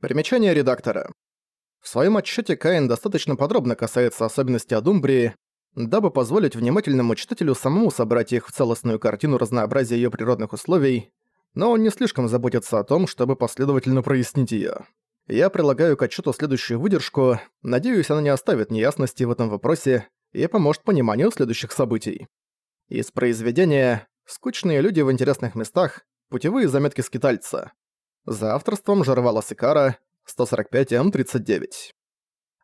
Примечание редактора. В своем отчете Каин достаточно подробно касается особенностей Адумбрии, дабы позволить внимательному читателю самому собрать их в целостную картину разнообразия ее природных условий, но он не слишком заботится о том, чтобы последовательно прояснить ее. Я прилагаю к отчету следующую выдержку, надеюсь, она не оставит неясности в этом вопросе и поможет пониманию следующих событий. Из произведения «Скучные люди в интересных местах. Путевые заметки скитальца». За авторством Жарвала Сикара, 145М39.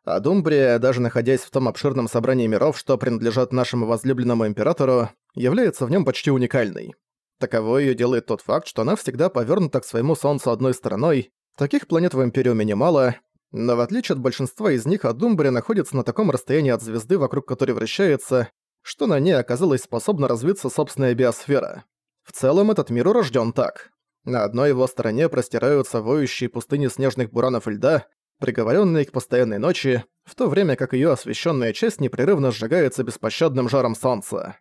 А Думбрия, даже находясь в том обширном собрании миров, что принадлежат нашему возлюбленному императору, является в нем почти уникальной. Таково ее делает тот факт, что она всегда повернута к своему Солнцу одной стороной. Таких планет в Империуме немало, но в отличие от большинства из них, Адумбрия находится на таком расстоянии от звезды, вокруг которой вращается, что на ней оказалась способна развиться собственная биосфера. В целом, этот мир урожден так. На одной его стороне простираются воющие пустыни снежных буранов и льда, приговоренные к постоянной ночи, в то время как ее освещенная часть непрерывно сжигается беспощадным жаром солнца.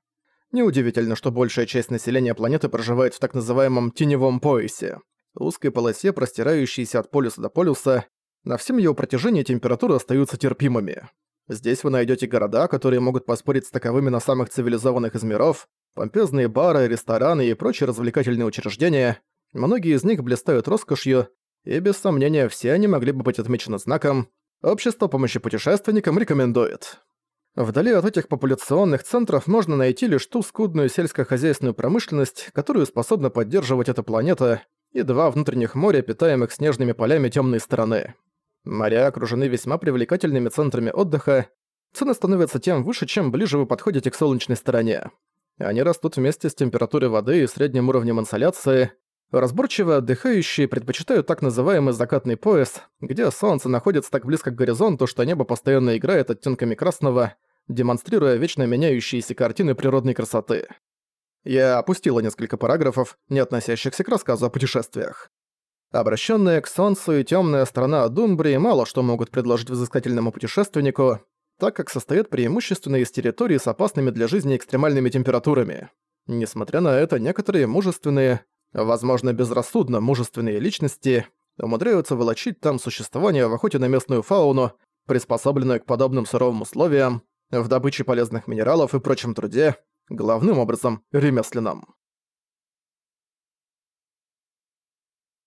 Неудивительно, что большая часть населения планеты проживает в так называемом «теневом поясе», узкой полосе, простирающейся от полюса до полюса, на всем его протяжении температуры остаются терпимыми. Здесь вы найдете города, которые могут поспорить с таковыми на самых цивилизованных из миров, помпезные бары, рестораны и прочие развлекательные учреждения. Многие из них блистают роскошью, и без сомнения все они могли бы быть отмечены знаком «Общество помощи путешественникам рекомендует». Вдали от этих популяционных центров можно найти лишь ту скудную сельскохозяйственную промышленность, которую способна поддерживать эта планета, и два внутренних моря, питаемых снежными полями темной стороны. Моря окружены весьма привлекательными центрами отдыха, цены становятся тем выше, чем ближе вы подходите к солнечной стороне. Они растут вместе с температурой воды и средним уровнем инсоляции. Разборчиво отдыхающие предпочитают так называемый закатный пояс, где солнце находится так близко к горизонту, что небо постоянно играет оттенками красного, демонстрируя вечно меняющиеся картины природной красоты. Я опустила несколько параграфов, не относящихся к рассказу о путешествиях. Обращенная к Солнцу и темная страна Думбрии мало что могут предложить взыскательному путешественнику, так как состоят преимущественно из территорий с опасными для жизни экстремальными температурами. Несмотря на это, некоторые мужественные, возможно, безрассудно мужественные личности умудряются волочить там существование в охоте на местную фауну, приспособленную к подобным суровым условиям, в добыче полезных минералов и прочем труде, главным образом ремесленном.